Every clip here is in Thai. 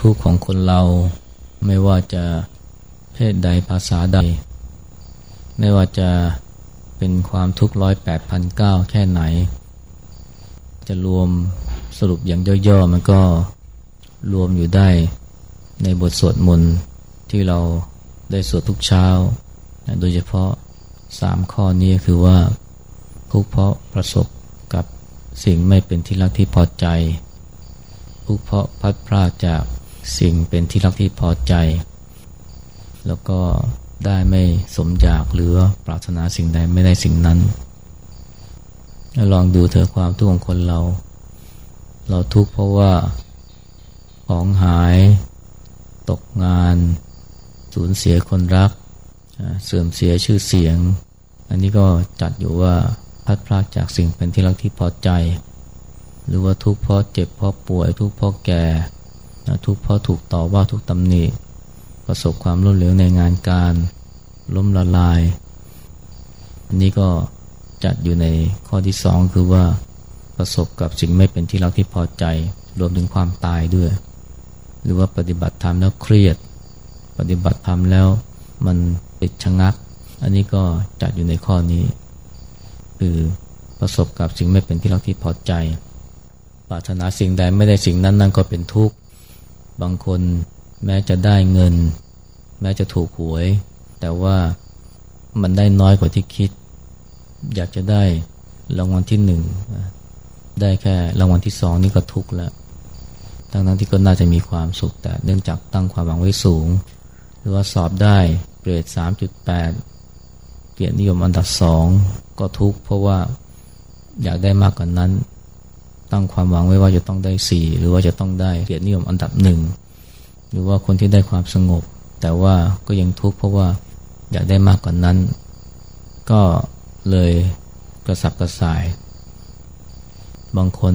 ทุกข์ของคนเราไม่ว่าจะเพศใดภาษาใด ไม่ว่าจะเป็นความทุกข์ร้อยแปดพันเก้าแค่ไหน จะรวมสรุปอย่างย่อๆมันก็รวมอยู่ได้ในบทสวดมนต์ที่เราได้สวดทุกเช้า โดยเฉพาะสามข้อนี้คือว่าทุกเพราะประสบกับสิ่งไม่เป็นที่รักที่พอใจทุกเพราะพัดพลาดจาก สิ่งเป็นที่รักที่พอใจ แล้วก็ได้ไม่สมอยากหรือปรารถนาสิ่งใดไม่ได้สิ่งนั้น ลองดูเถอะความทุกข์ของคนเรา เราทุกข์เพราะว่าของหาย ตกงาน สูญเสียคนรัก เสื่อมเสียชื่อเสียง อันนี้ก็จัดอยู่ว่าพัดพลาดจากสิ่งเป็นที่รักที่พอใจ หรือว่าทุกข์เพราะเจ็บเพราะป่วย ทุกข์เพราะแก่ ทุกข์เพราะถูกต่อว่าทุกตำหนิประสบความล้มเหลวในงานการล้มละลาย อันนี้ก็จัดอยู่ในข้อที่สองคือว่าประสบกับสิ่งไม่เป็นที่รักที่พอใจ รวมถึงความตายด้วย หรือว่าปฏิบัติธรรมแล้วเครียด ปฏิบัติธรรมแล้วมันปิดชะงัก อันนี้ก็จัดอยู่ในข้อนี้ คือประสบกับสิ่งไม่เป็นที่รักที่พอใจ ปรารถนาสิ่งใดไม่ได้สิ่งนั้นนั่นก็เป็นทุกข์ บางคนแม้จะได้เงิน แม้จะถูกหวย แต่ว่ามันได้น้อยกว่าที่คิด อยากจะได้รางวัลที่หนึ่งได้แค่รางวัลที่สองนี่ก็ทุกข์แล้วทั้งนั้นที่ก็น่าจะมีความสุข แต่เนื่องจากตั้งความหวังไว้สูง หรือว่าสอบได้เกรด 3.8 เกียรตินิยมอันดับสองก็ทุกข์เพราะว่าอยากได้มากกว่านนั้น ตั้งความหวังไว้ว่าจะต้องได้สี่หรือว่าจะต้องได้เกียรตินิยมอันดับหนึ่งหรือว่าคนที่ได้ความสงบ แต่ว่าก็ยังทุกข์เพราะว่าอยากได้มากกว่านนั้น ก็เลยกระสับกระส่าย บางคน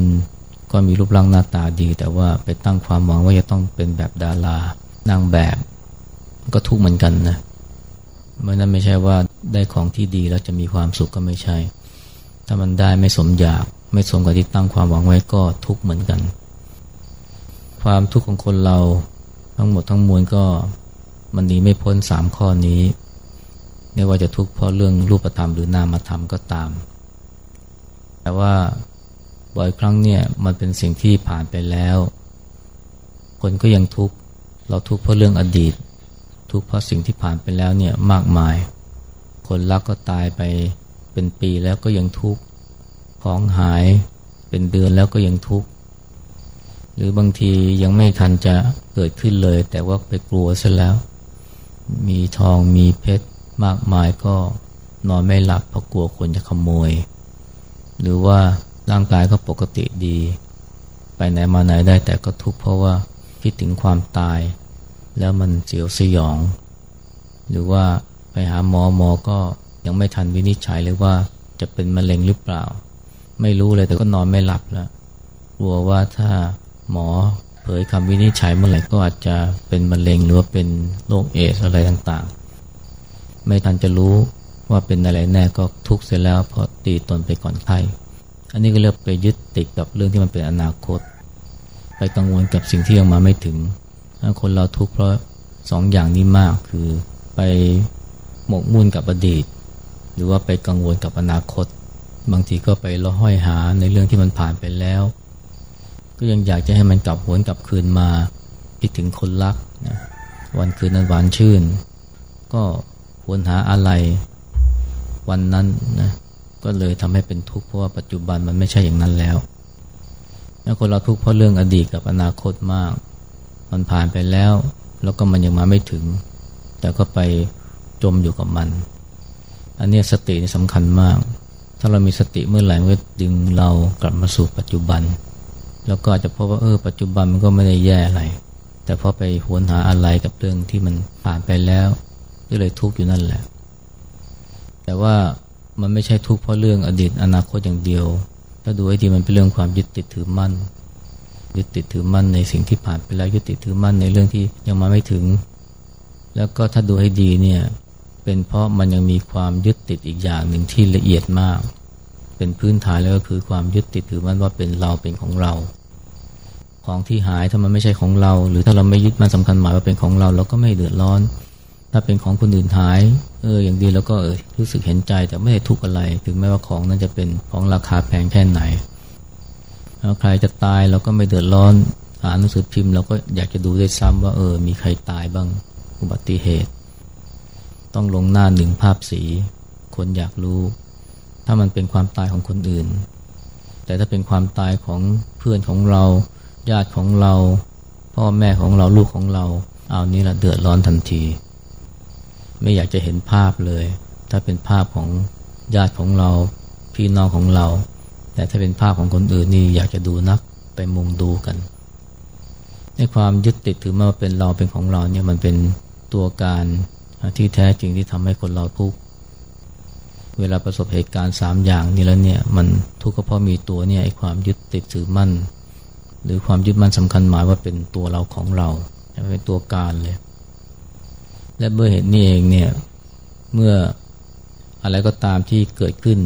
ก็มีรูปร่างหน้าตาดี แต่ว่าไปตั้งความหวังว่าจะต้องเป็นแบบดารานางแบบก็ทุกข์เหมือนกันนะเมื่อนั้นไม่ใช่ว่าได้ของที่ดีแล้วจะมีความสุขก็ไม่ใช่ ถ้ามันได้ไม่สมอยาก ไม่สมกับที่ตั้งความหวังไว้ก็ทุกข์เหมือนกัน ความทุกข์ของคนเราทั้งหมดทั้งมวลก็มันหนีไม่พ้นสามข้อนี้ไม่ว่าจะทุกข์เพราะเรื่องรูปธรรมหรือนามธรรมก็ตาม แต่ว่าบ่อยครั้งเนี่ยมันเป็นสิ่งที่ผ่านไปแล้ว คนก็ยังทุกข์เราทุกข์เพราะเรื่องอดีต ทุกข์เพราะสิ่งที่ผ่านไปแล้วเนี่ยมากมาย คนรักก็ตายไปเป็นปีแล้วก็ยังทุกข์ ของหายเป็นเดือนแล้วก็ยังทุกข์ หรือบางทียังไม่ทันจะเกิดขึ้นเลย แต่ว่าไปกลัวซะแล้ว มีทองมีเพชรมากมายก็นอนไม่หลับเพราะกลัวคนจะขโมย หรือว่าร่างกายก็ปกติดี ไปไหนมาไหนได้แต่ก็ทุกข์เพราะว่าคิดถึงความตาย แล้วมันเสียวสยอง หรือว่าไปหาหมอหมอก็ยังไม่ทันวินิจฉัยเลยว่าจะเป็นมะเร็งหรือเปล่า ไม่รู้เลยแต่ก็นอนไม่หลับแล้วกลัวว่าถ้าหมอเผยคำวินิจฉัยเมื่อไหร่ก็อาจจะเป็นมะเร็งหรือว่าเป็นโรคเอสอะไรต่างๆ ไม่ทันจะรู้ว่าเป็นอะไรแน่ก็ทุกข์เสร็จแล้วพอตีตนไปก่อนไข้อันนี้ก็เรียกไปยึดติดกับเรื่องที่มันเป็นอนาคต ไปกังวลกับสิ่งที่ยังมาไม่ถึง คนเราทุกข์เพราะสองอย่างนี้มากคือไปหมกมุ่นกับอดีต หรือว่าไปกังวลกับอนาคต บางทีก็ไปละห้อยหาในเรื่องที่มันผ่านไปแล้ว ก็ยังอยากจะให้มันกลับหวนกลับคืนมาคิดถึงคนรักนะวันคืนนั้นหวานชื่น ก็ควรหาอะไรวันนั้นนะก็เลยทำให้เป็นทุกข์เพราะว่าปัจจุบันมันไม่ใช่อย่างนั้นแล้วแล้วคนเราทุกข์เพราะเรื่องอดีตกับอนาคตมาก มันผ่านไปแล้ว แล้วก็มันยังมาไม่ถึง แต่ก็ไปจมอยู่กับมัน อันนี้สตินี่สำคัญมาก ถ้าเรามีสติเมื่อไหร่มันก็ดึงเรากลับมาสู่ปัจจุบัน แล้วก็จจะพบว่าเออปัจจุบันมันก็ไม่ได้แย่อะไร แต่พอไปหวนหาอะไรกับเรื่องที่มันผ่านไปแล้วก็เลยทุกข์อยู่นั่นแหละ แต่ว่ามันไม่ใช่ทุกข์เพราะเรื่องอดีตอนาคตอย่างเดียว ถ้าดูให้ดีมันเป็นเรื่องความยึดติดถือมั่น ยึดติดถือมั่นในสิ่งที่ผ่านไปแล้วยึดติดถือมั่นในเรื่องที่ยังมาไม่ถึง แล้วก็ถ้าดูให้ดีเนี่ย เป็นเพราะมันยังมีความยึดติดอีกอย่างหนึ่งที่ละเอียดมาก เป็นพื้นฐานแล้วก็คือความยึดติดถือมันว่าเป็นเราเป็นของเรา ของที่หายถ้ามันไม่ใช่ของเรา หรือถ้าเราไม่ยึดมันสำคัญหมายว่าเป็นของเราเราก็ไม่เดือดร้อน ถ้าเป็นของคนอื่นหาย เอออย่างดีแล้วก็เออรู้สึกเห็นใจแต่ไม่ได้ทุกข์อะไร ถึงแม้ว่าของนั้นจะเป็นของราคาแพงแค่ไหนแล้วใครจะตายเราก็ไม่เดือดร้อนอ่านหนังสือพิมพ์เราก็อยากจะดูด้วยซ้ำว่าเออมีใครตายบ้างอุบัติเหตุ ต้องลงหน้าหนึ่งภาพสี คนอยากรู้ ถ้ามันเป็นความตายของคนอื่น แต่ถ้าเป็นความตายของเพื่อนของเรา ญาติของเรา พ่อแม่ของเราลูกของเรา เอานี้ละเดือดร้อนทันที ไม่อยากจะเห็นภาพเลย ถ้าเป็นภาพของญาติของเรา พี่น้องของเรา แต่ถ้าเป็นภาพของคนอื่นนี่อยากจะดูนักไปมุงดูกันในความยึดติดถือมาเป็นเราเป็นของเราเนี่ยมันเป็นตัวการ ที่แท้จริงที่ทำให้คนเราทุกข์เวลาประสบเหตุการณ์สามอย่างนี้แล้วเนี่ยมันทุกข์ก็เพราะมีตัวเนี่ยไอ้ความยึดติดถือมั่น หรือความยึดมั่นสำคัญหมายว่าเป็นตัวเราของเราเป็นตัวการเลย และเมื่อเหตุนี้เองเนี่ยเมื่ออะไรก็ตามที่เกิดขึ้น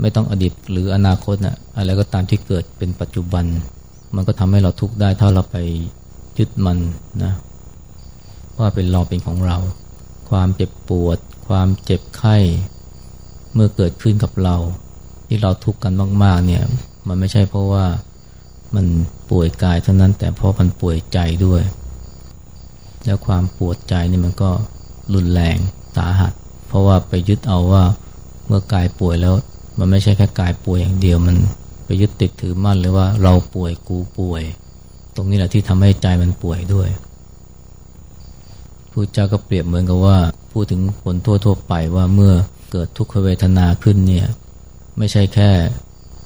ไม่ต้องอดีตหรืออนาคตนะ่ะอะไรก็ตามที่เกิดเป็นปัจจุบัน มันก็ทำให้เราทุกข์ได้ถ้าเราไปยึดมันนะว่าเป็นเราเป็นของเรา ความเจ็บปวด ความเจ็บไข้ เมื่อเกิดขึ้นกับเรา ที่เราทุกข์กันมาก ๆ เนี่ย มันไม่ใช่เพราะว่ามันป่วยกายเท่านั้นแต่เพราะมันป่วยใจด้วย แล้วความปวดใจนี่มันก็รุนแรงสาหัส เพราะว่าไปยึดเอาว่าเมื่อกายป่วยแล้ว มันไม่ใช่แค่กายป่วยอย่างเดียวมันไปยึดติดถือมั่นเลยว่าเราป่วยกูป่วย ตรงนี้แหละที่ทำให้ใจมันป่วยด้วย พระเจ้าก็เปรียบเหมือนกับว่า พูดถึงคนทั่วๆไปว่าเมื่อเกิดทุกขเวทนาขึ้นเนี่ยไม่ใช่แค่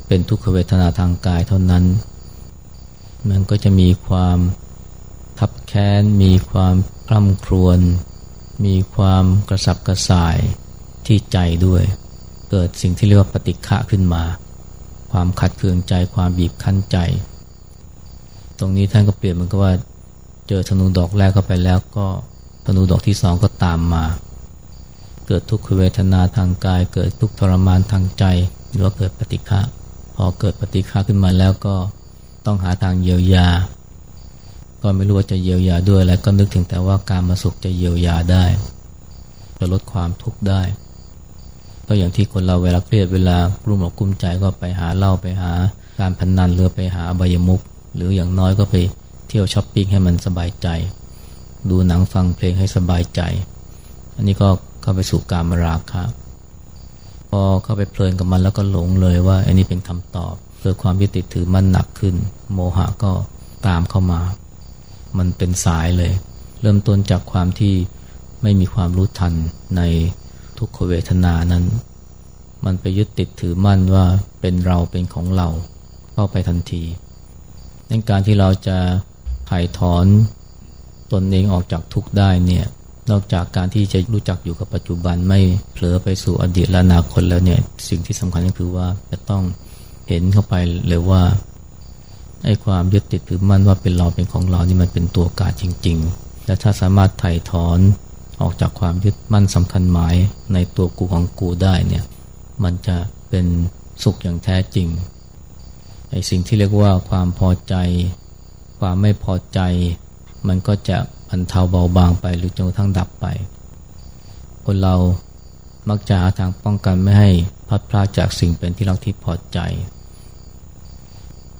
เป็นทุกขเวทนาทางกายเท่านั้น มันก็จะมีความทับแค้น มีความกล้ำครวน มีความกระสับกระส่ายที่ใจด้วย เกิดสิ่งที่เรียกว่าปฏิฆะขึ้นมา ความขัดเคืองใจความบีบคั้นใจ ตรงนี้ท่านก็เปรียบเหมือนกับว่า เจอธนูดอกแรกเข้าไปแล้วก็ ธนูดอกที่สองก็ตามมา เกิดทุกขเวทนาทางกาย เกิดทุกทรมานทางใจ หรือว่าเกิดปฏิฆะพอเกิดปฏิฆะขึ้นมาแล้วก็ต้องหาทางเยียวยา ก็ไม่รู้ว่าจะเยียวยาด้วยอะไรก็นึกถึงแต่ว่าการมาสุขจะเยียวยาได้ จะลดความทุกข์ได้ ก็อย่างที่คนเราเวลาเครียดเวลากลุ่มอกกลุ้มใจก็ไปหาเหล้าไปหา การพนนันหรือไปหาใบยมุกหรืออย่างน้อยก็ไปเที่ยวช้อปปิ้งให้มันสบายใจ ดูหนังฟังเพลงให้สบายใจ อันนี้ก็เข้าไปสู่การมราคะพอเข้าไปเพลินกับมันแล้วก็หลงเลยว่า อันนี้เป็นคำตอบเกิดความยึดติดถือมันหนักขึ้น โมหะก็ตามเข้ามา มันเป็นสายเลย เริ่มต้นจากความที่ไม่มีความรู้ทันในทุกขเวทนานั้น มันไปยึดติดถือมั่นว่าเป็นเราเป็นของเราเข้าไปทันทีในการที่เราจะไถ่ถอน ตนเองออกจากทุกข์ได้เนี่ย นอกจากการที่จะรู้จักอยู่กับปัจจุบันไม่เผลอไปสู่อดีตและอนาคตแล้วเนี่ยสิ่งที่สำคัญก็คือว่าจะต้องเห็นเข้าไปเลยว่าไอ้ความยึดติดถือมั่นว่าเป็นเราเป็นของเรานี่มันเป็นตัวการจริง ๆ และถ้าสามารถไถ่ถอนออกจากความยึดมั่นสำคัญหมายในตัวกูของกูได้เนี่ยมันจะเป็นสุขอย่างแท้จริงไอ้สิ่งที่เรียกว่าความพอใจ ความไม่พอใจ มันก็จะบรรเทาเบาบางไปหรือจนกระทั่งดับไป คนเรามักจะหาทางป้องกันไม่ให้พัดพลาดจากสิ่งเป็นที่รักที่พอใจ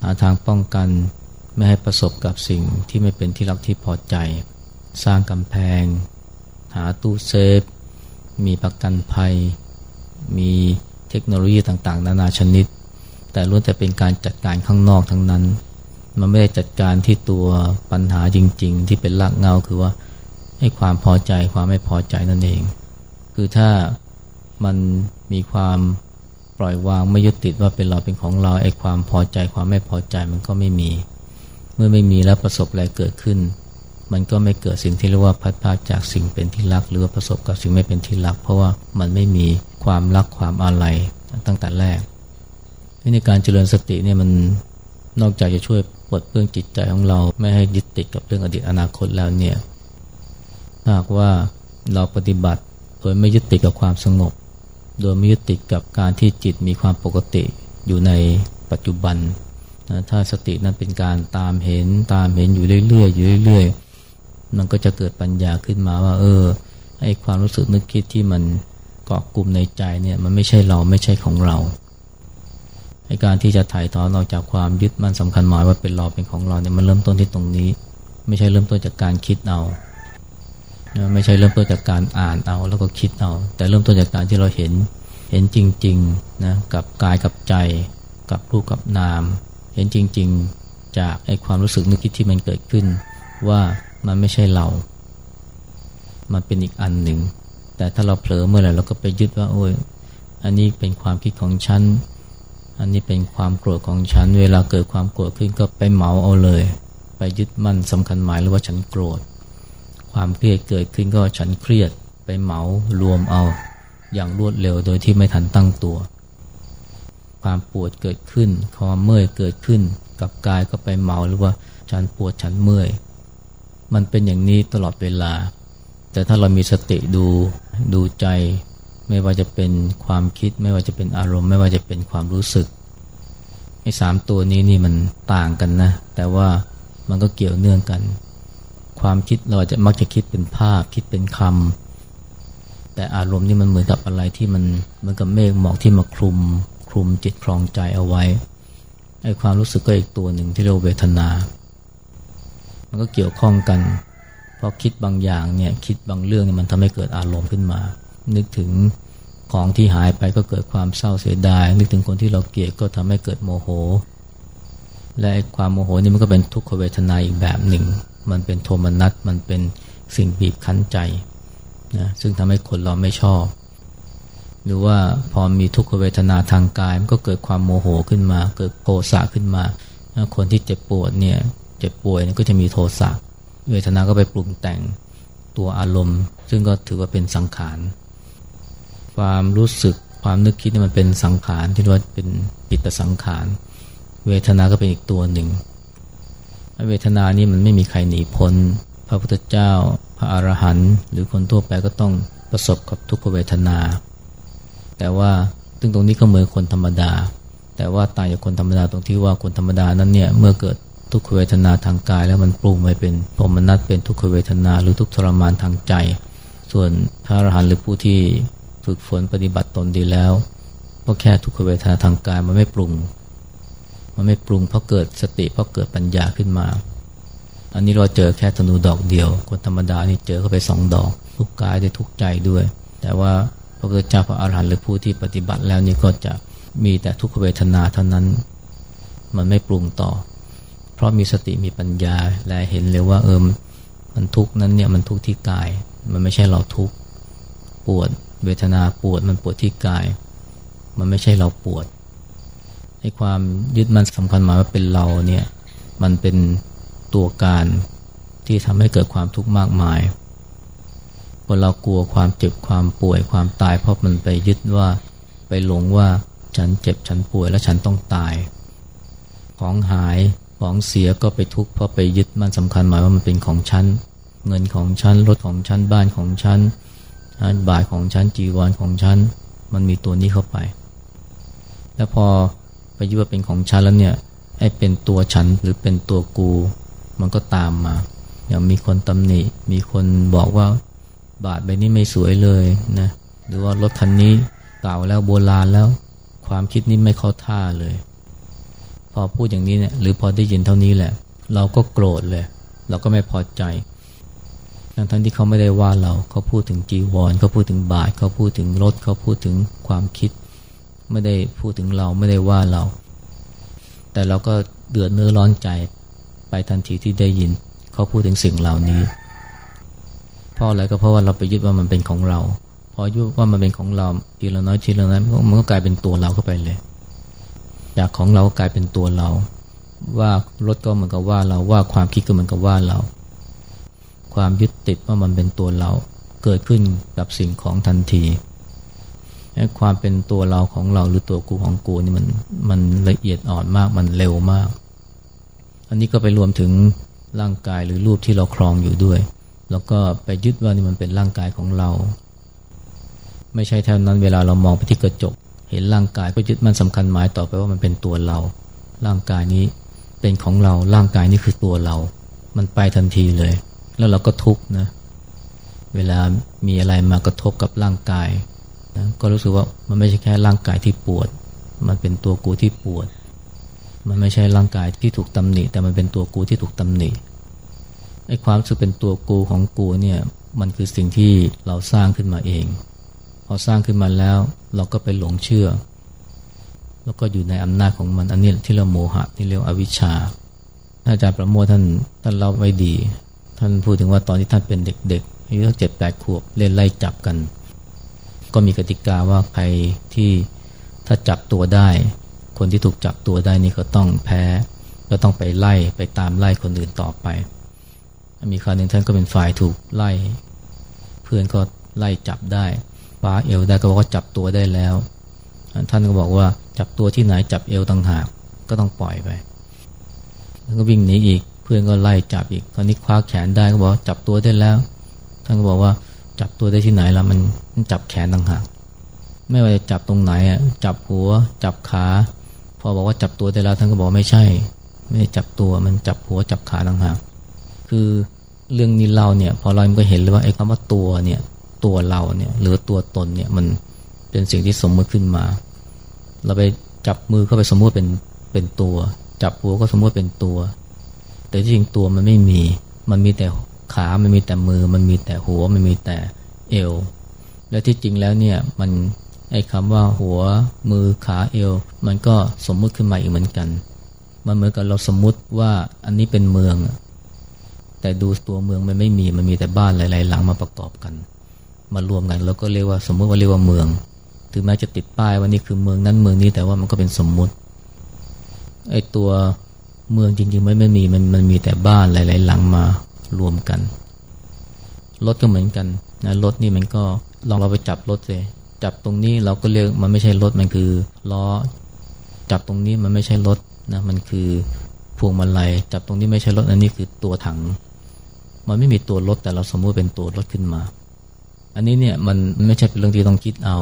หาทางป้องกันไม่ให้ประสบกับสิ่งที่ไม่เป็นที่รักที่พอใจ สร้างกำแพง หาตู้เซฟ มีประกันภัย มีเทคโนโลยีต่างๆ นานาชนิด แต่ล้วนแต่เป็นการจัดการข้างนอกทั้งนั้น มันไม่ได้จัดการที่ตัวปัญหาจริง ๆ ที่เป็นรากเงาคือว่าให้ความพอใจความไม่พอใจนั่นเอง คือถ้ามันมีความปล่อยวางไม่ยึดติดว่าเป็นเราเป็นของเราไอ้ความพอใจความไม่พอใจมันก็ไม่มี เมื่อไม่มีแล้วประสบอะไรเกิดขึ้น มันก็ไม่เกิดสิ่งที่เรียกว่าพัดพาจากสิ่งเป็นที่รัก หรือประสบกับสิ่งไม่เป็นที่รัก เพราะว่ามันไม่มีความรักความอะไรตั้งแต่แรกในการเจริญสติเนี่ยมัน นอกจากจะช่วยปลดเปลื้องจิตใจของเราไม่ให้ยึดติดกับเรื่องอดีตอนาคตแล้วเนี่ยหากว่าเราปฏิบัติโดยไม่ยึดติดกับความสงบ โดยไม่ยึดติดกับการที่จิตมีความปกติอยู่ในปัจจุบันนะถ้าสตินั้นเป็นการตามเห็นตามเห็นอยู่เรื่อยๆอยู่เรื่อยๆ มันก็จะเกิดปัญญาขึ้นมาว่า เออไอ้ความรู้สึกนึกคิดที่มันเกาะกลุ่มในใจเนี่ยมันไม่ใช่เราไม่ใช่ของเรา การที่จะถ่ายถอนออกจากความยึดมั่นสำคัญหมายว่าเป็นเราเป็นของเราเนี่ยมันเริ่มต้นที่ตรงนี้ ไม่ใช่เริ่มต้นจากการคิดเอาไม่ใช่เริ่มต้นจากการอ่านเอาแล้วก็คิดเอา แต่เริ่มต้นจากการที่เราเห็นเห็นจริงๆนะกับกายกับใจ กับรูปกับนาม เห็นจริง ๆ จากไอ้ความรู้สึกนึกคิดที่มันเกิดขึ้น ว่ามันไม่ใช่เรา มันเป็นอีกอันหนึ่ง แต่ถ้าเราเผลอเมื่อไหร่เราก็ไปยึดว่าโอ้ยอันนี้เป็นความคิดของฉัน อันนี้เป็นความโกรธของฉัน เวลาเกิดความโกรธขึ้นก็ไปเหมาเอาเลย ไปยึดมั่นสำคัญหมายหรือว่าฉันโกรธ ความเครียดเกิดขึ้นก็ฉันเครียดไปเหมารวมเอา อย่างรวดเร็วโดยที่ไม่ทันตั้งตัว ความปวดเกิดขึ้น ความเมื่อยเกิดขึ้น กับกายก็ไปเหมาหรือว่าฉันปวดฉันเมื่อย มันเป็นอย่างนี้ตลอดเวลา แต่ถ้าเรามีสติดูดูใจ ไม่ว่าจะเป็นความคิด ไม่ว่าจะเป็นอารมณ์ ไม่ว่าจะเป็นความรู้สึกไอ้สามตัวนี้นี่มันต่างกันนะ แต่ว่ามันก็เกี่ยวเนื่องกัน ความคิดเราจะมักจะคิดเป็นภาพ คิดเป็นคำแต่อารมณ์นี่มันเหมือนกับอะไรที่มันเหมือนกับเมฆหมอกที่มาคลุม คลุมจิตคลองใจเอาไว้ไอ้ความรู้สึกก็อีกตัวหนึ่งที่เรียกเวทนา มันก็เกี่ยวข้องกัน เพราะคิดบางอย่างเนี่ยคิดบางเรื่องเนี่ยมันทำให้เกิดอารมณ์ขึ้นมา นึกถึงของที่หายไปก็เกิดความเศร้าเสียดาย นึกถึงคนที่เราเกลียดก็ทำให้เกิดโมโห และความโมโหนี่มันก็เป็นทุกขเวทนาอีกแบบหนึ่ง มันเป็นโทมนัสมันเป็นสิ่งบีบคั้นใจนะซึ่งทำให้คนเราไม่ชอบ หรือว่าพอมีทุกขเวทนาทางกายมันก็เกิดความโมโหขึ้นมา เกิดโทสะขึ้นมา คนที่เจ็บปวดเนี่ยเจ็บป่วยก็จะมีโทสะเวทนาก็ไปปรุงแต่งตัวอารมณ์ ซึ่งก็ถือว่าเป็นสังขาร ความรู้สึกความนึกคิดนี่มันเป็นสังขารที่เรียกว่าเป็นปิตสังขาร เวทนาก็เป็นอีกตัวหนึ่งเวทนานี่มันไม่มีใครหนีพ้น พระพุทธเจ้า พระอรหันต์หรือคนทั่วไปก็ต้องประสบกับทุกขเวทนา แต่ว่าซึ่งตรงนี้ก็เหมือนคนธรรมดา แต่ว่าต่างจากคนธรรมดาตรงที่ว่าคนธรรมดานั้นเนี่ยเมื่อเกิดทุกขเวทนาทางกาย แล้วมันปรุงไปเป็นพรมนัตเป็นทุกขเวทนาหรือทุกทรมานทางใจ ส่วนพระอรหันต์หรือผู้ที่ ฝึกฝนปฏิบัติตนดีแล้ว ก็แค่ทุกขเวทนาทางกายมันไม่ปรุง มันไม่ปรุงเพราะเกิดสติเพราะเกิดปัญญาขึ้นมา อันนี้เราเจอแค่ธนูดอกเดียว คนธรรมดานี่เจอเข้าไปสองดอก ทุกกายได้ทุกใจด้วย แต่ว่าพระพุทธเจ้าพระอาหารหันต์หรือผู้ที่ปฏิบัติแล้วนี่ก็จะมีแต่ทุกขเวทนาเท่านั้น มันไม่ปรุงต่อ เพราะมีสติมีปัญญาและเห็นเลยว่าเออมันทุกนั้นเนี่ยมันทุกที่กาย มันไม่ใช่เราทุกปวด เวทนาปวดมันปวดที่กาย มันไม่ใช่เราปวดให้ความยึดมันสำคัญหมายว่าเป็นเราเนี่ยมันเป็นตัวการที่ทำให้เกิดความทุกข์มากมายพอเรากลัวความเจ็บความป่วยความตาย เพราะมันไปยึดว่าไปหลงว่าฉันเจ็บฉันป่วยแล้วฉันต้องตาย ของหายของเสียก็ไปทุกข์เพราะไปยึดมันสำคัญหมายว่ามันเป็นของฉันเงินของฉันรถของฉันบ้านของฉัน บาทของฉันจีวรของฉันมันมีตัวนี้เข้าไป แล้วพอไปยึดว่าเป็นของฉันแล้วเนี่ยไอ้เป็นตัวฉันหรือเป็นตัวกู มันก็ตามมา อย่างมีคนตำหนิ มีคนบอกว่าบาทใบนี้ไม่สวยเลยนะหรือว่ารถคันนี้เก่าแล้วโบราณแล้ว ความคิดนี้ไม่เข้าท่าเลย พอพูดอย่างนี้เนี่ยหรือพอได้ยินเท่านี้แหละ เราก็โกรธเลย เราก็ไม่พอใจ ทั้งทั้งที่เขาไม่ได้ว่าเราเขาพูดถึงจีวรเขาพูดถึงบาทเขาพูดถึงรถเขาพูดถึงความคิด ไม่ได้พูดถึงเราไม่ได้ว่าเรา แต่เราก็เดือดเนื้อร้อนใจไปทันทีที่ได้ยิน เขาพูดถึงสิ่งเหล่านี้เพราะอะไรก็เพราะว่าเราไปยึดว่ามันเป็นของเรา พอยุว่ามันเป็นของเราทีละน้อยทีละน้อยมันก็กลายเป็นตัวเราเข้าไปเลยจากของเรากลายเป็นตัวเรา ว่ารถก็เหมือนกับว่าเราว่าความคิดก็เหมือนกับว่าเรา ความยึดติดว่ามันเป็นตัวเราเกิดขึ้นกับสิ่งของทันทีความเป็นตัวเราของเราหรือตัวกูของกูนี่มันมันละเอียดอ่อนมากมันเร็วมาก อันนี้ก็ไปรวมถึงร่างกายหรือรูปที่เราครองอยู่ด้วย แล้วก็ไปยึดว่านี่มันเป็นร่างกายของเรา ไม่ใช่เท่านั้นเวลาเรามองไปที่กระจก เห็นร่างกายก็ยึดมันสำคัญหมายต่อไปว่ามันเป็นตัวเรา ร่างกายนี้เป็นของเราร่างกายนี้คือตัวเรา มันไปทันทีเลย แล้วเราก็ทุกข์นะ เวลามีอะไรมากระทบกับร่างกายนะก็รู้สึกว่ามันไม่ใช่แค่ร่างกายที่ปวด มันเป็นตัวกูที่ปวด มันไม่ใช่ร่างกายที่ถูกตำหนิ แต่มันเป็นตัวกูที่ถูกตำหนิไอ้ความรู้สึกเป็นตัวกูของกูเนี่ยมันคือสิ่งที่เราสร้างขึ้นมาเอง พอสร้างขึ้นมาแล้วเราก็ไปหลงเชื่อ แล้วก็อยู่ในอำนาจของมันอันนี้ที่เราโมหะที่เรียกอวิชชาอาจารย์ประโมทท่านท่านเล่าไว้ดี ท่านพูดถึงว่าตอนที่ท่านเป็นเด็กๆอายุเจ็ดแปดขวบเล่นไล่จับกัน ก็มีกติกาว่าใครที่ถ้าจับตัวได้ คนที่ถูกจับตัวได้นี่ก็ต้องแพ้ก็ต้องไปไล่ไปตามไล่คนอื่นต่อไป มีคราวหนึ่งท่านก็เป็นฝ่ายถูกไล่ เพื่อนก็ไล่จับได้ฟ้าเอวได้ก็บอกว่าจับตัวได้แล้ว ท่านก็บอกว่าจับตัวที่ไหนจับเอวต่างหากก็ต้องปล่อยไปแล้วก็วิ่งหนีอีก พื่อนก็ไล่จับอีกคราวนี้คว้าแขนได้ก็บอกจับตัวได้แล้ว ท่านก็บอกว่าจับตัวได้ที่ไหนแล้วมันมันจับแขนต่างหากไม่ว่าจะจับตรงไหนอะจับหัว จับขา พอบอกว่าจับตัวได้แล้วท่านก็บอกไม่ใช่ ไม่ได้จับตัวมันจับหัวจับขาต่างหากคือเรื่องนี้เราเนี่ย พอเราก็เห็นเลยว่าไอ้คำว่าตัวเนี่ยตัวเราเนี่ยหรือตัวตนเนี่ยมันเป็นสิ่งที่สมมติขึ้นมา เราไปจับมือเข้าไปสมมติเป็นเป็นตัว จับหัวก็สมมติเป็นตัว แต่จริงตัวมันไม่มี มันมีแต่ขา มันมีแต่มือ มันมีแต่หัว มันมีแต่เอว และที่จริงแล้วเนี่ยมันไอ้คำว่าหัวมือขาเอว มันก็สมมุติขึ้นมาอีกเหมือนกัน มันเหมือนกับเราสมมุติว่าอันนี้เป็นเมือง แต่ดูตัวเมืองมันไม่มี มันมีแต่บ้านหลาย ๆ หลังมาประกอบกัน มารวมกันแล้วก็เรียกว่าสมมุติว่าเรียกว่าเมือง ถึงแม้จะติดป้ายว่านี่คือเมืองนั้นเมืองนี้แต่ว่ามันก็เป็นสมมุติไอ้ตัว เมืองจริงๆไม่ไม่มีมันมันมีแต่บ้านหลาย ๆ หลังมารวมกัน รถก็เหมือนกันนะรถนี่มันก็ลองเราไปจับรถเลยจับตรงนี้เราก็เรียกมันไม่ใช่รถมันคือล้อ จับตรงนี้มันไม่ใช่รถนะมันคือพวงมาลัยจับตรงนี้ไม่ใช่รถอันนี้คือตัวถัง มันไม่มีตัวรถแต่เราสมมติเป็นตัวรถขึ้นมา อันนี้เนี่ยมันไม่ใช่เป็นเรื่องที่ต้องคิดเอา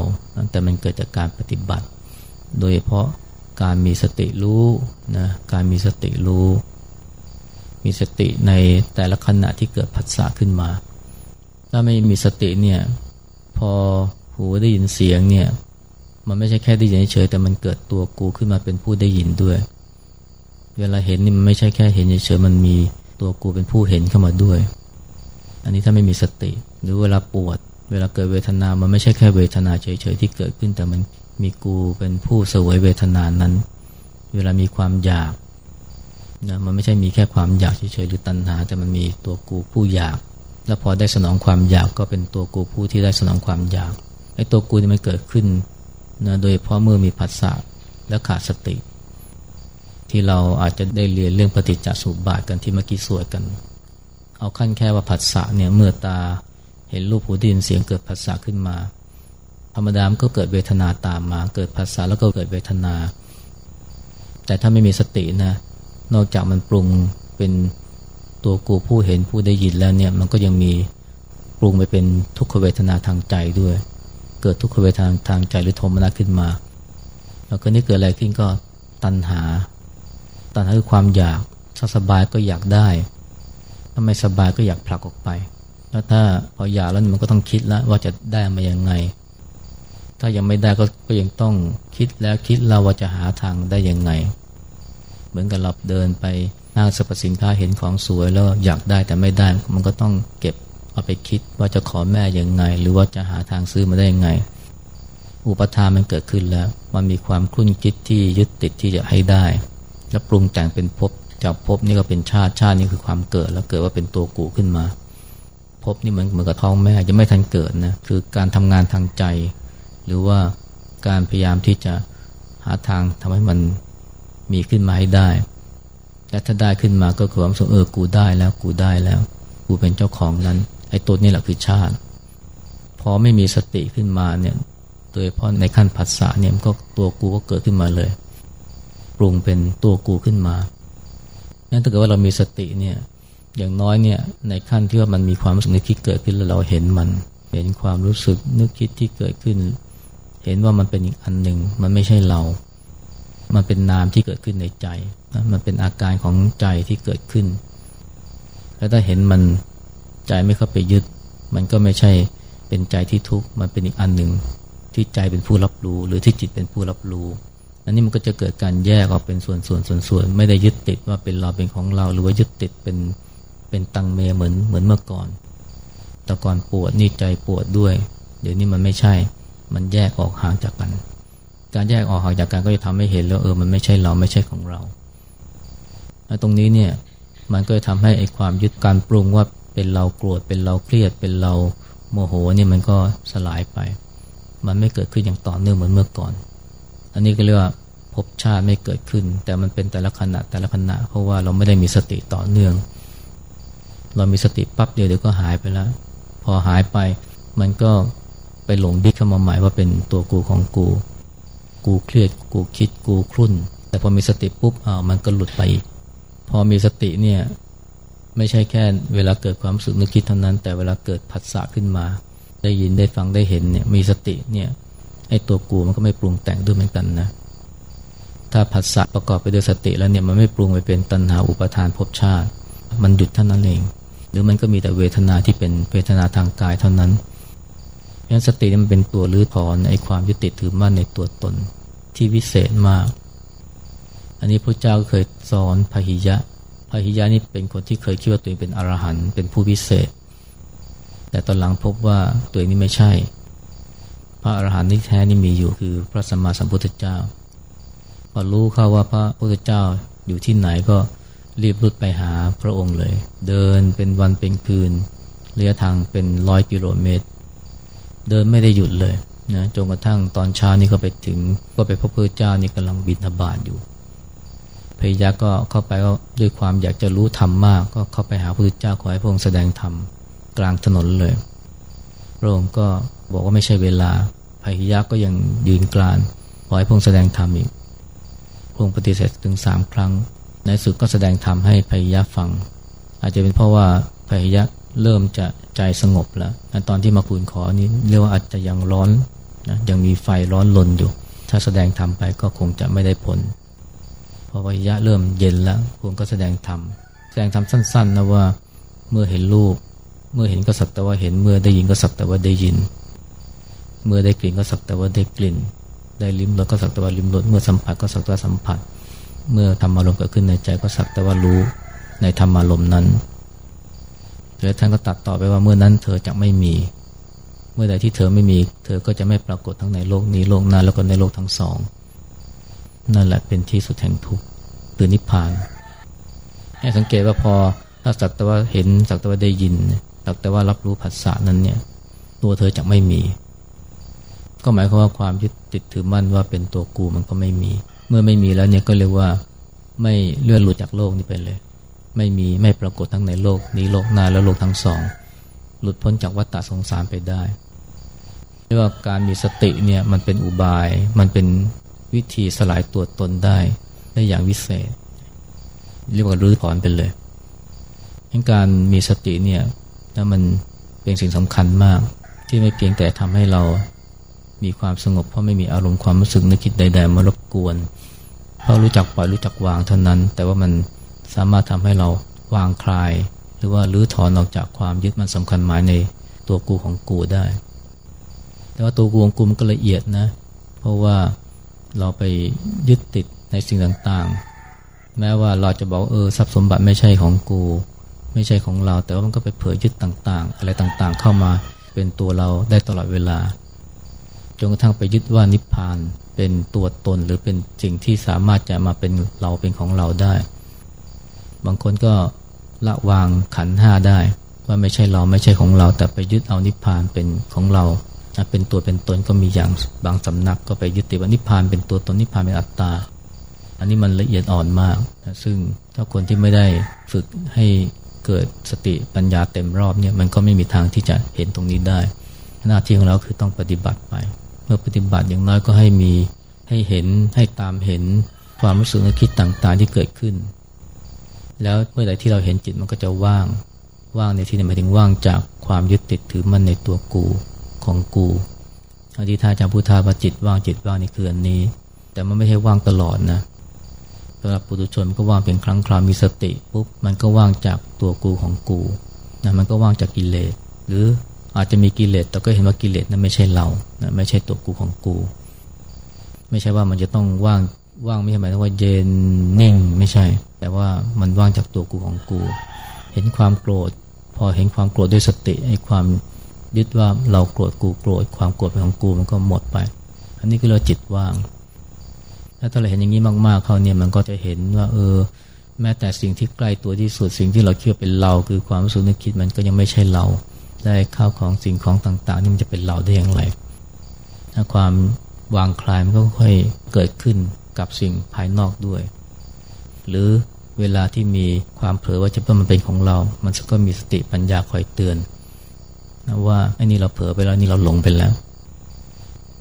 แต่มันเกิดจากการปฏิบัติ โดยเฉพาะ การมีสติรู้นะการมีสติรู้ มีสติในแต่ละขณะที่เกิดผัสสะขึ้นมา ถ้าไม่มีสติเนี่ยพอหูได้ยินเสียงเนี่ยมันไม่ใช่แค่ได้ยินเฉยแต่มันเกิดตัวกูขึ้นมาเป็นผู้ได้ยินด้วย เวลาเห็นนี่มันไม่ใช่แค่เห็นเฉยมันมีตัวกูเป็นผู้เห็นเข้ามาด้วย อันนี้ถ้าไม่มีสติ หรือเวลาปวด เวลาเกิดเวทนา มันไม่ใช่แค่เวทนาเฉยๆที่เกิดขึ้น แต่มันมีกูเป็นผู้เสวยเวทนานั้น เวลามีความอยากนะมันไม่ใช่มีแค่ความอยากเฉยๆหรือตัณหา แต่มันมีตัวกูผู้อยาก แล้วพอได้สนองความอยากก็เป็นตัวกูผู้ที่ได้สนองความอยากไอ้ตัวกูนี่มันเกิดขึ้นนะโดยเพราะเมื่อมีผัสสะและขาดสติ ที่เราอาจจะได้เรียนเรื่องปฏิจจสุบาทกันที่เมื่อกี้สวดกัน เอาขั้นแค่ว่าผัสสะเนี่ยเมื่อตา ห็นรูปหูดินเสียงเกิดภาษาขึ้นมา ธรรมดามก็เกิดเวทนาตามมา เกิดภาษาแล้วก็เกิดเวทนา แต่ถ้าไม่มีสตินะ นอกจากมันปรุงเป็นตัวกูผู้เห็นผู้ได้ยินแล้วเนี่ยมันก็ยังมีปรุงไปเป็นทุกขเวทนาทางใจด้วย เกิดทุกขเวทนาทางใจหรือโทมนัสขึ้นมา แล้วก็นี่เกิดอะไรขึ้นก็ตัณหา ตัณหาคือความอยากถ้าสบายก็อยากได้ ถ้าไม่สบายก็อยากผลักออกไป แล้วถ้าพออยากแล้วมันก็ต้องคิดแล้วว่าจะได้มายังไง ถ้ายังไม่ได้ก็ก็ยังต้องคิดแล้วคิดเราว่าจะหาทางได้ยังไง เหมือนกับเราเดินไปห้างสรรพสินค้าเห็นของสวยแล้วอยากได้แต่ไม่ได้มันก็ต้องเก็บเอาไปคิดว่าจะขอแม่ยังไง หรือว่าจะหาทางซื้อมาได้ยังไง อุปทานมันเกิดขึ้นแล้ว มันมีความคลุ้นคิดที่ยึดติดที่จะให้ได้ แล้วปรุงแต่งเป็นภพจากภพนี่ก็เป็นชาติชาตินี่คือความเกิดแล้วเกิดว่าเป็นตัวกูขึ้นมา ภพนี่เหมือนเหมือนกับท้องแม่ยังไม่ทันเกิดนะคือการทำงานทางใจ หรือว่าการพยายามที่จะหาทางทำให้มันมีขึ้นมาให้ได้และถ้าได้ขึ้นมาก็คือความสุขเออกูได้แล้วกูได้แล้ว กูเป็นเจ้าของนั้นไอ้ตัวนี้แหละคือชาติ พอไม่มีสติขึ้นมาเนี่ยโดยเฉพาะในขั้นผัสสะเนี่ยก็ตัวกูก็เกิดขึ้นมาเลยปรุงเป็นตัวกูขึ้นมางั้นถ้าเกิดว่าเรามีสติเนี่ย อย่างน้อยเนี่ยในขั้นที่ว่ามันมีความรู้สึกนึกคิดเกิดขึ้นแล้วเราเห็นมัน เห็นความรู้สึกนึกคิดที่เกิดขึ้น เห็นว่ามันเป็นอีกอันหนึ่งมันไม่ใช่เรา มันเป็นนามที่เกิดขึ้นในใจมันเป็นอาการของใจที่เกิดขึ้น แล้วถ้าเห็นมันใจไม่เข้าไปยึด มันก็ไม่ใช่เป็นใจที่ทุกข์มันเป็นอีกอันหนึ่งที่ใจเป็นผู้รับรู้หรือที่จิตเป็นผู้รับรู้อันนี้มันก็จะเกิดการแยกออกเป็นส่วนส่วนส่วนส่วนไม่ได้ยึดติดว่าเป็นเราเป็นของเรา หรือว่ายึดติดเป็น เป็นตังเมเหมือนเหมือนเมื่อก่อน แต่ก่อนปวดนี่ใจปวดด้วย เดี๋ยวนี้มันไม่ใช่ มันแยกออกห่างจากกัน การแยกออกห่างจากกันก็จะทำให้เห็นแล้วเออมันไม่ใช่เราไม่ใช่ของเราตรงนี้เนี่ยมันก็จะทำให้ไอ้ความยึดการปรุงว่าเป็นเราโกรธเป็นเราเครียดเป็นเราโมโหเนี่ยมันก็สลายไป มันไม่เกิดขึ้นอย่างต่อเนื่องเหมือนเมื่อก่อน อันนี้ก็เรียกว่าภพชาติไม่เกิดขึ้น แต่มันเป็นแต่ละขณะแต่ละขณะเพราะว่าเราไม่ได้มีสติต่อเนื่อง เรามีสติปั๊บเดียวเดี๋ยวก็หายไปแล้ว พอหายไปมันก็ไปหลงดิเข้ามาหมายว่าเป็นตัวกูของกู กูเครียดกูคิดกูครุ่น แต่พอมีสติปุ๊บอ่ามันก็หลุดไปอีกพอมีสติเนี่ยไม่ใช่แค่เวลาเกิดความสึกนึกคิดเท่านั้น แต่เวลาเกิดผัสสะขึ้นมา ได้ยินได้ฟังได้เห็นเนี่ยมีสติเนี่ยไอ้ตัวกูมันก็ไม่ปรุงแต่งด้วยเหมือนกันนะถ้าผัสสะประกอบไปด้วยสติแล้วเนี่ยมันไม่ปรุงไปเป็นตัณหาอุปทานภพชาติ มันหยุดเท่านั้นเอง รือมันก็มีแต่เวทนาที่เป็นเวทนาทางกายเท่านั้นเพราะฉะนั้นสติมันเป็นตัวรื้อถอนไอ้ความยึดติดถือมั่นในตัวตนที่วิเศษมาก อันนี้พระเจ้าเคยสอนพหิยะพหิยะนี่เป็นคนที่เคยคิดว่าตัวเองเป็นอรหันต์เป็นผู้พิเศษ แต่ตอนหลังพบว่าตัวเองนี่ไม่ใช่ พระอรหันต์ที่แท้นี่มีอยู่คือพระสัมมาสัมพุทธเจ้าพอรู้เข้าว่าพระพุทธเจ้าอยู่ที่ไหนก็ รีบรุดไปหาพระองค์เลย เดินเป็นวันเป็นคืนระยะทางเป็นร้อยกิโลเมตร เดินไม่ได้หยุดเลยนะจนกระทั่งตอนเช้านี่ก็ไปถึง ก็ไปพบพระเจ้านี่กำลังบินทบาทอยู่พยาก็เข้าไปก็ด้วยความอยากจะรู้ธรรมมาก ก็เข้าไปหาพระพุทธเจ้าขอให้พระองค์แสดงธรรมกลางถนนเลย พระองค์ก็บอกว่าไม่ใช่เวลาพยาก็ยังยืนกลานขอให้พระองค์แสดงธรรมอีกพระองค์ปฏิเสธถึงสามครั้ง ในสุดก็แสดงธรรมให้พยาฟัง อาจจะเป็นเพราะว่าพยาเริ่มจะใจสงบแล้วตอนที่มาพูนขอนี้เรียกว่าอาจจะยังร้อนนะยังมีไฟร้อนลนอยู่ ถ้าแสดงธรรมไปก็คงจะไม่ได้ผลพอวิยะเริ่มเย็นแล้วพระองค์ก็แสดงธรรมแสดงธรรมสั้นๆนะว่าเมื่อเห็นรูปเมื่อเห็นก็สักแต่ว่าเห็นเมื่อได้ยินก็สักแต่ว่าได้ยิน เมื่อได้กลิ่นก็สักแต่ว่าได้กลิ่น ได้ลิ้มรสก็สักแต่ว่าลิ้มรสเมื่อสัมผัสก็สักแต่ว่าสัมผัส เมื่อธรรมารมณ์เกิดขึ้นในใจก็สักแต่ว่ารู้ในธรรมารมณ์นั้นแล้วท่านก็ตัดต่อไปว่าเมื่อนั้นเธอจะไม่มี เมื่อใดที่เธอไม่มี เธอก็จะไม่ปรากฏทั้งในโลกนี้โลกหน้าแล้วก็ในโลกทั้งสองนั่นแหละเป็นที่สุดแห่งทุกข์คือนิพพานให้สังเกตว่าพอถ้าสักแต่ว่าเห็นสักแต่ว่าได้ยินสักแต่ว่ารับรู้ภาษานั้นเนี่ย ตัวเธอจะไม่มี ก็หมายความว่าความยึดติดถือมั่นว่าเป็นตัวกูมันก็ไม่มี เมื่อไม่มีแล้วเนี่ยก็เรียกว่าไม่เลื่อนหลุดจากโลกนี้ไปเลย ไม่มีไม่ปรากฏทั้งในโลกนี้โลกหน้าและโลกทั้งสอง หลุดพ้นจากวัฏฏะสงสารไปได้เรียกว่าการมีสติเนี่ยมันเป็นอุบาย มันเป็นวิธีสลายตัวตนได้ได้อย่างวิเศษ เรียกว่ารื้อถอนไปเลยการมีสติเนี่ยถ้ามันเป็นสิ่งสำคัญมากที่ไม่เพียงแต่ทำให้เรา มีความสงบเพราะไม่มีอารมณ์ความรู้สึกนึกคิดใด ๆ มารบกวน เพราะรู้จักปล่อยรู้จักวางเท่านั้น แต่ว่ามันสามารถทำให้เราวางคลาย หรือว่ารื้อถอนออกจากความยึดมันสำคัญหมายในตัวกูของกูได้ แต่ว่าตัวกูของกูมันก็ละเอียดนะ เพราะว่าเราไปยึดติดในสิ่งต่างๆ แม้ว่าเราจะบอกเออทรัพย์สมบัติไม่ใช่ของกู ไม่ใช่ของเรา แต่ว่ามันก็ไปเผยยึดต่างๆ อะไรต่างๆ เข้ามาเป็นตัวเราได้ตลอดเวลา จนกระทั่งไปยึดว่านิพพานเป็นตัวตนหรือเป็นสิ่งที่สามารถจะมาเป็นเราเป็นของเราได้ บางคนก็ละวางขันห้าได้ ว่าไม่ใช่เราไม่ใช่ของเรา แต่ไปยึดเอานิพพานเป็นของเราเป็นตัวเป็นตนก็มีอย่างบางสำนักก็ไปยึดติดว่านิพพานเป็นตัวตนนิพพานเป็นอัตตา อันนี้มันละเอียดอ่อนมากนะซึ่งถ้าคนที่ไม่ได้ฝึกให้เกิดสติปัญญาเต็มรอบเนี่ยมันก็ไม่มีทางที่จะเห็นตรงนี้ได้ หน้าที่ของเราคือต้องปฏิบัติไป เมื่อปฏิบัติอย่างน้อยก็ให้มีให้เห็นให้ตามเห็นความรู้สึกนึกคิดต่างๆที่เกิดขึ้น แล้วเมื่อใดที่เราเห็นจิตมันก็จะว่าง ว่างในที่นี้หมายถึงว่างจากความยึดติดถือมันในตัวกูของกูอธิท่าจารพุทธาว่าจิตว่างจิตว่างนี่คืออันนี้ แต่มันไม่ใช่ว่างตลอดนะสำหรับปุถุชนก็ว่างเป็นครั้งคราวมีสติปุ๊บมันก็ว่างจากตัวกูของกูนะมันก็ว่างจากกิเลสหรือ อาจจะมีกิเลสแต่ก็เห็นว่ากิเลสนั้นไม่ใช่เรานะไม่ใช่ตัวกูของกู ไม่ใช่ว่ามันจะต้องว่างว่างไม่ใช่หมายถึงว่าเย็นนิ่งไม่ใช่ แต่ว่ามันว่างจากตัวกูของกู เห็นความโกรธ พอเห็นความโกรธด้วยสติไอ้ความยึดว่าเราโกรธกูโกรธความโกรธเป็นของกูมันก็หมดไป อันนี้คือเราจิตว่างถ้าเราเห็นอย่างนี้มากๆเขาเนี่ยมันก็จะเห็นว่า เออ แม้แต่สิ่งที่ใกล้ตัวที่สุดสิ่งที่เราคิดว่าเป็นเรา คือความรู้สึกนึกคิดมันก็ยังไม่ใช่เรา ได้ข้าวของสิ่งของต่าง ๆ นี่มันจะเป็นเราได้อย่างไรถ้าความวางคลายมันก็ค่อยเกิดขึ้นกับสิ่งภายนอกด้วย หรือเวลาที่มีความเผลอว่าจะเพื่อมันเป็นของเรา มันก็มีสติปัญญาคอยเตือนนะว่าไอ้นี่เราเผลอไปแล้วนี่เราหลงไปแล้ว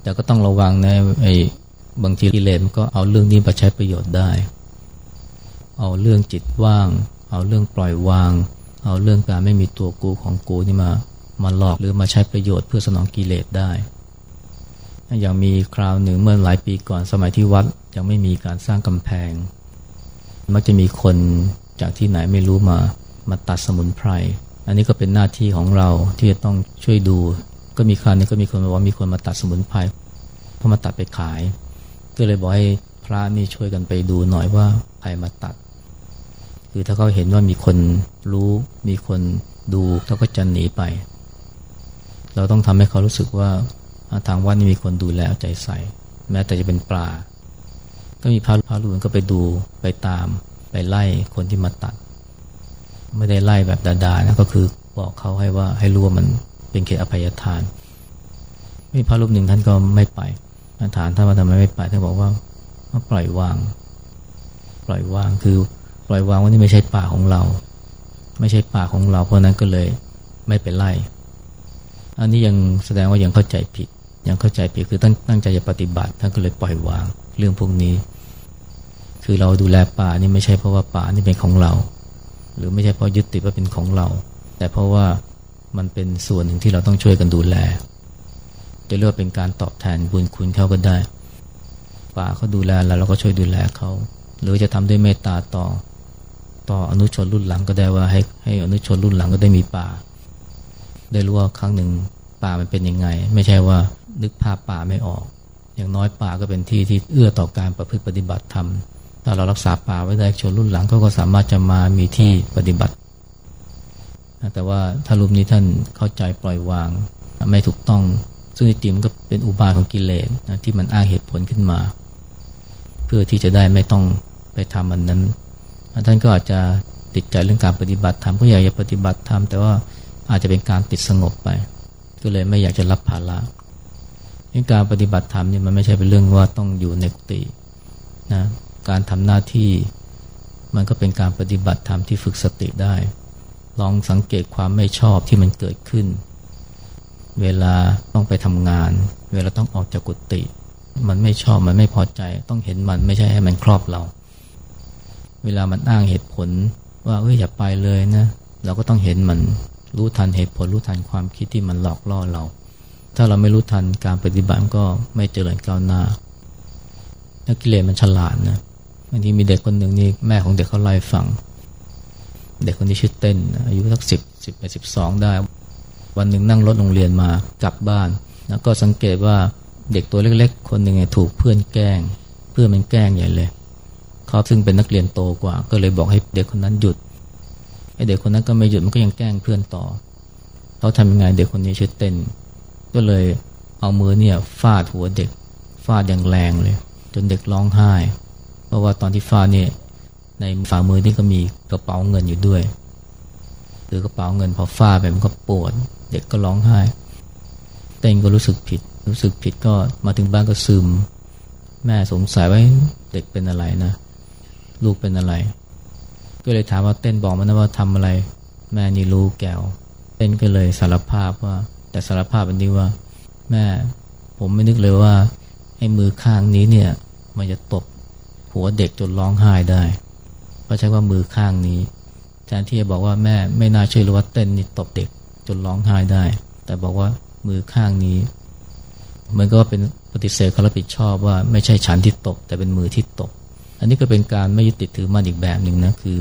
แต่ก็ต้องระวังนะไอ้บางทีกิเลสมันก็เอาเรื่องนี้มาใช้ประโยชน์ได้ เอาเรื่องจิตว่าง เอาเรื่องปล่อยวาง เอาเรื่องการไม่มีตัวกูของกูนี่มา มาหลอกหรือมาใช้ประโยชน์เพื่อสนองกิเลสได้ อย่างมีคราวหนึ่งเมื่อหลายปีก่อนสมัยที่วัดยังไม่มีการสร้างกำแพง มักจะมีคนจากที่ไหนไม่รู้มามาตัดสมุนไพร อันนี้ก็เป็นหน้าที่ของเราที่จะต้องช่วยดู ก็มีคราวนี้ก็มีคนมาว่ามีคนมาตัดสมุนไพรเขามาตัดไปขาย ก็เลยบอกให้พระนี่ช่วยกันไปดูหน่อยว่าใครมาตัด คือถ้าเขาเห็นว่ามีคนรู้มีคนดูเขาก็จะหนีไป เราต้องทำให้เขารู้สึกว่าทางวัดนี่มีคนดูแลใจใส่ แม้แต่จะเป็นปลา ก็มีพระพระรูปก็ไปดูไปตาม ไปไล่คนที่มาตัด ไม่ได้ไล่แบบดาๆนะก็คือบอกเขาให้ว่าให้รู้ว่ามันเป็นเขตอภัยทาน มีพระรูปหนึ่งท่านก็ไม่ไปถามท่านว่าทำไมไม่ไปท่านบอกว่าปล่อยวาง ปล่อยวางคือปล่อยวางว่านี่ไม่ใช่ป่าของเรา ไม่ใช่ป่าของเราเพราะนั้นก็เลยไม่ไปไล่ อันนี้ยังแสดงว่ายังเข้าใจผิด ยังเข้าใจผิดคือตั้งตั้งใจจะปฏิบัติท่านก็เลยปล่อยวางเรื่องพวกนี้ คือเราดูแลป่านี่ไม่ใช่เพราะว่าป่านี่เป็นของเรา หรือไม่ใช่เพราะยึดติดว่าเป็นของเรา แต่เพราะว่ามันเป็นส่วนหนึ่งที่เราต้องช่วยกันดูแล จะเรียกว่าเป็นการตอบแทนบุญคุณเขาก็ได้ ป่าเขาดูแลเราเราก็ช่วยดูแลเขาหรือจะทำด้วยเมตตาต่อ ต่ออนุชนรุ่นหลังก็ได้ว่าให้ให้อนุชนรุ่นหลังก็ได้มีป่า ได้รู้ว่าครั้งหนึ่งป่ามันเป็นยังไง ไม่ใช่ว่านึกภาพป่าไม่ออก อย่างน้อยป่าก็เป็นที่ที่เอื้อต่อการประพฤติปฏิบัติธรรมถ้าเรารักษาป่าไว้ได้ชนรุ่นหลังก็ก็สามารถจะมามีที่ปฏิบัติ แต่ว่าถ้ารูปนี้ท่านเข้าใจปล่อยวาง ไม่ถูกต้อง ซึ่งจริงมันก็เป็นอุบายของกิเลสนะที่มันอ้างเหตุผลขึ้นมา เพื่อที่จะได้ไม่ต้องไปทำมันนั้น ท่านก็อาจจะติดใจเรื่องการปฏิบัติธรรมก็อยากจะปฏิบัติธรรมแต่ว่า อาจจะเป็นการติดสงบไป ก็เลยไม่อยากจะรับภาระการปฏิบัติธรรมนี่มันไม่ใช่เป็นเรื่องว่าต้องอยู่ในกุฏินะการทำหน้าที่มันก็เป็นการปฏิบัติธรรมที่ฝึกสติได้ ลองสังเกตความไม่ชอบที่มันเกิดขึ้น เวลาต้องไปทำงาน เวลาต้องออกจากกุฏิมันไม่ชอบมันไม่พอใจ ต้องเห็นมันไม่ใช่ให้มันครอบเรา เวลามันอ้างเหตุผลว่าเอ้ยอย่าไปเลยนะ เราก็ต้องเห็นมัน รู้ทันเหตุผลรู้ทันความคิดที่มันหลอกล่อเรา ถ้าเราไม่รู้ทันการปฏิบัติก็ไม่เจริญก้าวหน้านักกิเลสมันฉลาดนะบางทีมีเด็กคนหนึ่งนี่แม่ของเด็กเขาไล่ฟัง เด็กคนนี้ชื่อเต้น อายุสักสิบสิบไปสิบสองได้ วันหนึ่งนั่งรถโรงเรียนมากลับบ้าน แล้วก็สังเกตว่าเด็กตัวเล็กๆ คนหนึ่งถูกเพื่อนแกล้ง เพื่อนมันแกล้งใหญ่เลยเขาซึ่งเป็นนักเรียนโตกว่า ก็เลยบอกให้เด็กคนนั้นหยุด เด็กคนนั้นก็ไม่หยุดมันก็ยังแกล้งเพื่อนต่อเขาทำยังไงเด็กคนนี้ชื่อเต้น ก็เลยเอามือเนี่ยฟาดหัวเด็กฟาดอย่างแรงเลย จนเด็กร้องไห้ เพราะว่าตอนที่ฟาดเนี่ยในฝ่ามือนี่ก็มีกระเป๋าเงินอยู่ด้วยเถือกระเป๋าเงินพอฟาดไปมันก็ปวด เด็กก็ร้องไห้ เต้นก็รู้สึกผิด รู้สึกผิดก็มาถึงบ้านก็ซึม แม่สงสัยว่าเด็กเป็นอะไรนะ ลูกเป็นอะไร ก็เลยถามว่าเต้นบอกมันนะว่าทำอะไร แม่นี่รู้แก้ว เต้นก็เลยสารภาพว่า แต่สารภาพเป็นนี้ว่า แม่ผมไม่นึกเลยว่าไอ้มือข้างนี้เนี่ย มันจะตบหัวเด็กจนร้องไห้ได้เพราะใช้ว่ามือข้างนี้แทนที่จะบอกว่าแม่ไม่น่าเชื่อเลยว่าเต้นนี่ตบเด็กจนร้องไห้ได้ แต่บอกว่ามือข้างนี้มันก็เป็นปฏิเสธความรับผิดชอบว่าไม่ใช่ฉันที่ตบแต่เป็นมือที่ตบ อันนี้ก็เป็นการไม่ยึดติดถือมั่นอีกแบบหนึ่งนะคือ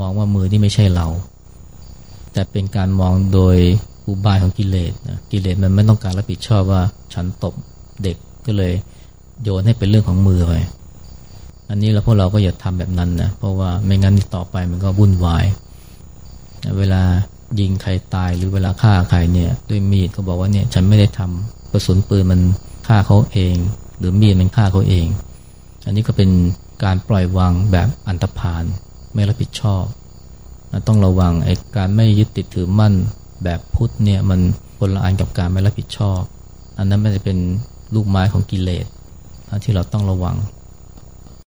มองว่ามือที่ไม่ใช่เรา แต่เป็นการมองโดยอุบายของกิเลสนะกิเลสมันไม่ต้องการรับผิดชอบว่าฉันตบเด็กก็เลยโยนให้เป็นเรื่องของมือไปอันนี้เราพวกเราก็อย่าทำแบบนั้นนะเพราะว่าไม่งั้นต่อไปมันก็วุ่นวายเวลายิงใครตายหรือเวลาฆ่าใครเนี่ยด้วยมีดเขาบอกว่าเนี่ยฉันไม่ได้ทำกระสุนปืนมันฆ่าเขาเอง หรือมีดมันฆ่าเขาเอง อันนี้ก็เป็นการปล่อยวางแบบอันตรพานไม่รับผิดชอบ ต้องระวังไอ้การไม่ยึดติดถือมั่นแบบพุทธเนี่ยมันคนละอันกับการไม่รับผิดชอบ อันนั้นไม่ได้เป็นลูกไม้ของกิเลสที่เราต้องระวัง